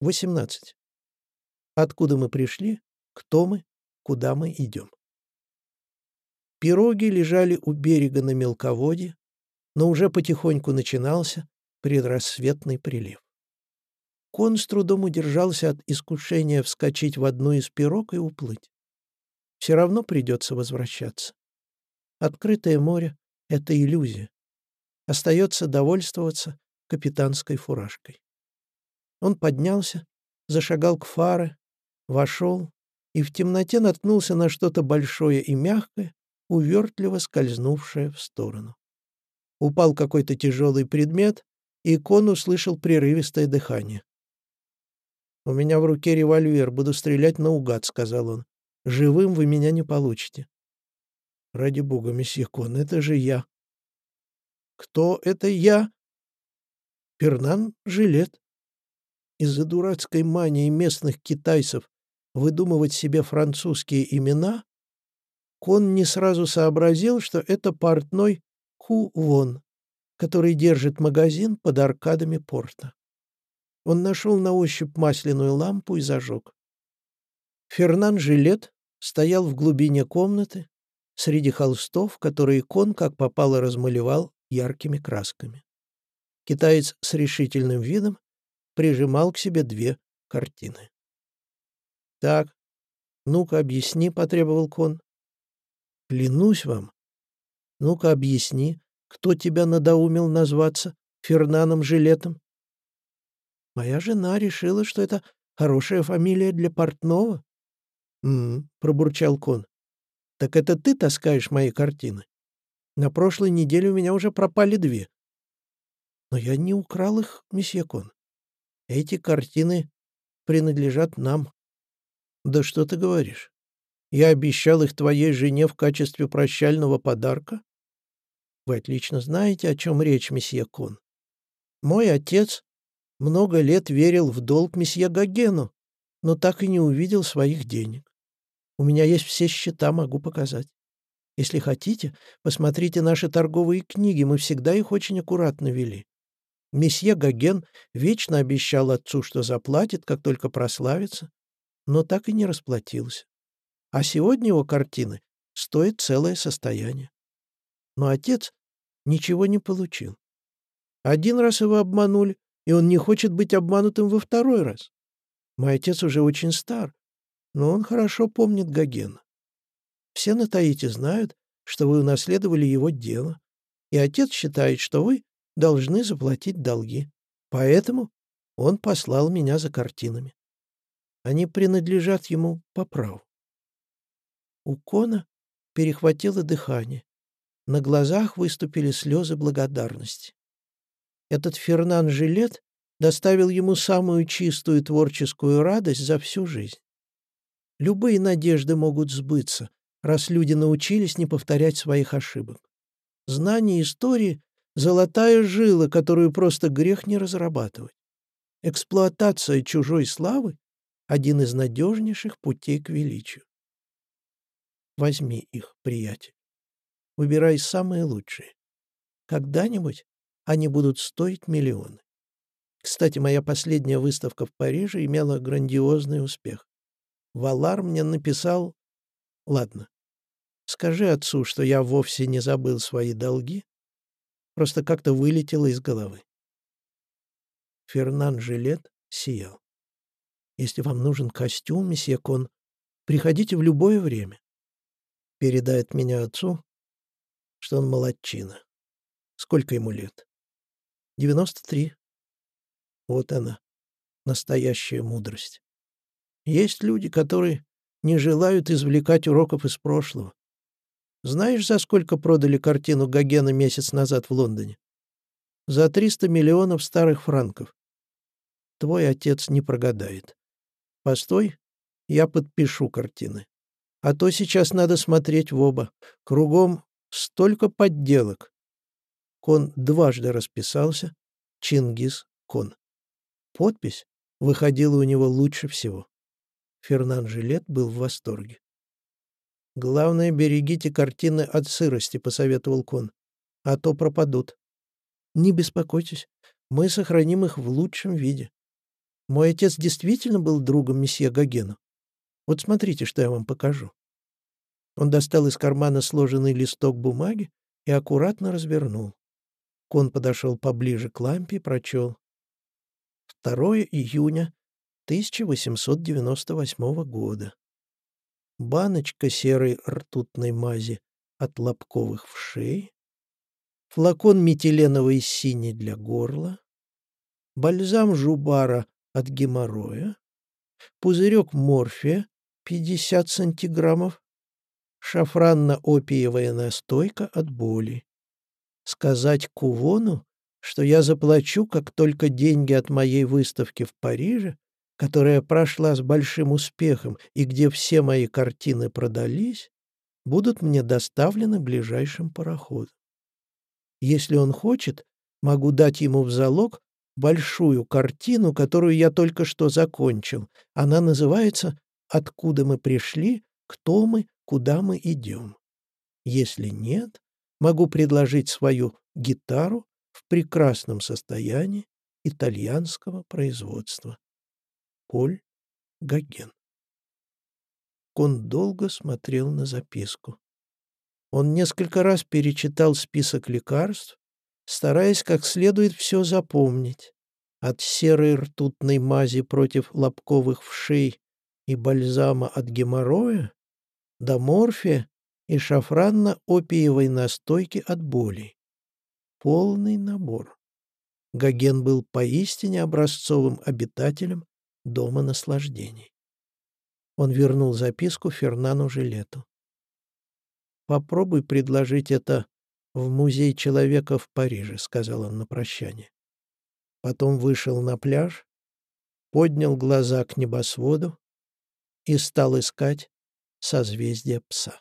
18. Откуда мы пришли, кто мы, куда мы идем. Пироги лежали у берега на мелководье, но уже потихоньку начинался предрассветный прилив. Кон с трудом удержался от искушения вскочить в одну из пирог и уплыть. Все равно придется возвращаться. Открытое море — это иллюзия. Остается довольствоваться капитанской фуражкой. Он поднялся, зашагал к фары, вошел и в темноте наткнулся на что-то большое и мягкое, увертливо скользнувшее в сторону. Упал какой-то тяжелый предмет, и Кон услышал прерывистое дыхание. «У меня в руке револьвер, буду стрелять наугад», — сказал он. «Живым вы меня не получите». «Ради бога, месье Кон, это же я». «Кто это я?» «Пернан Жилет». Из-за дурацкой мании местных китайцев выдумывать себе французские имена, Кон не сразу сообразил, что это портной Ху Вон, который держит магазин под аркадами порта. Он нашел на ощупь масляную лампу и зажег. Фернан Жилет стоял в глубине комнаты, среди холстов, которые Кон как попало размалевал яркими красками. Китаец с решительным видом прижимал к себе две картины. «Так, ну-ка объясни», — потребовал Кон. «Клянусь вам. Ну-ка объясни, кто тебя надоумил назваться Фернаном Жилетом?» «Моя жена решила, что это хорошая фамилия для портного». «М-м», пробурчал Кон. «Так это ты таскаешь мои картины? На прошлой неделе у меня уже пропали две». «Но я не украл их, месье Кон. Эти картины принадлежат нам». «Да что ты говоришь? Я обещал их твоей жене в качестве прощального подарка?» «Вы отлично знаете, о чем речь, месье Кон. Мой отец много лет верил в долг месье Гогену, но так и не увидел своих денег. У меня есть все счета, могу показать. Если хотите, посмотрите наши торговые книги, мы всегда их очень аккуратно вели. Месье Гоген вечно обещал отцу, что заплатит, как только прославится, но так и не расплатился. А сегодня его картины стоят целое состояние. Но отец ничего не получил. Один раз его обманули, и он не хочет быть обманутым во второй раз. Мой отец уже очень стар, но он хорошо помнит Гогена. Все на Таите знают, что вы унаследовали его дело, и отец считает, что вы должны заплатить долги. Поэтому он послал меня за картинами. Они принадлежат ему по праву. У Кона перехватило дыхание. На глазах выступили слезы благодарности. Этот Фернан Жилет доставил ему самую чистую творческую радость за всю жизнь. Любые надежды могут сбыться, раз люди научились не повторять своих ошибок. Знание истории — золотая жила, которую просто грех не разрабатывать. Эксплуатация чужой славы один из надежнейших путей к величию. Возьми их, приятель. Выбирай самые лучшие. Когда-нибудь они будут стоить миллионы. Кстати, моя последняя выставка в Париже имела грандиозный успех. Валар мне написал... Ладно, скажи отцу, что я вовсе не забыл свои долги, просто как-то вылетело из головы. Фернан Жилет сиял. Если вам нужен костюм, месье Кон, приходите в любое время. Передай от меня отцу, что он молодчина. Сколько ему лет? Девяносто три. Вот она, настоящая мудрость. Есть люди, которые не желают извлекать уроков из прошлого. Знаешь, за сколько продали картину Гогена месяц назад в Лондоне? За 300 миллионов старых франков. Твой отец не прогадает. Постой, я подпишу картины. А то сейчас надо смотреть в оба. Кругом столько подделок. Кон дважды расписался. Чингис Кон. Подпись выходила у него лучше всего. Фернан Жилет был в восторге. «Главное, берегите картины от сырости», — посоветовал Кон. «А то пропадут». «Не беспокойтесь, мы сохраним их в лучшем виде. Мой отец действительно был другом месье Гогена. Вот смотрите, что я вам покажу». Он достал из кармана сложенный листок бумаги и аккуратно развернул. Кон подошел поближе к лампе и прочел. 2 июня 1898 года. Баночка серой ртутной мази от лобковых вшей, флакон метиленовой сини для горла, бальзам жубара от геморроя, пузырек морфия 50 сантиграммов, шафранно-опиевая настойка от боли. Сказать Кувону, что я заплачу, как только деньги от моей выставки в Париже, которая прошла с большим успехом и где все мои картины продались, будут мне доставлены ближайшим пароходом. Если он хочет, могу дать ему в залог большую картину, которую я только что закончил. Она называется «Откуда мы пришли, кто мы, куда мы идем». Если нет, могу предложить свою гитару в прекрасном состоянии итальянского производства. Поль Гоген. Он долго смотрел на записку. Он несколько раз перечитал список лекарств, стараясь как следует все запомнить. От серой ртутной мази против лобковых вшей и бальзама от геморроя до морфия и шафранно-опиевой настойки от боли. Полный набор. Гоген был поистине образцовым обитателем дома наслаждений. Он вернул записку Фернану Жилету. «Попробуй предложить это в Музей человека в Париже», — сказал он на прощание. Потом вышел на пляж, поднял глаза к небосводу и стал искать созвездие пса.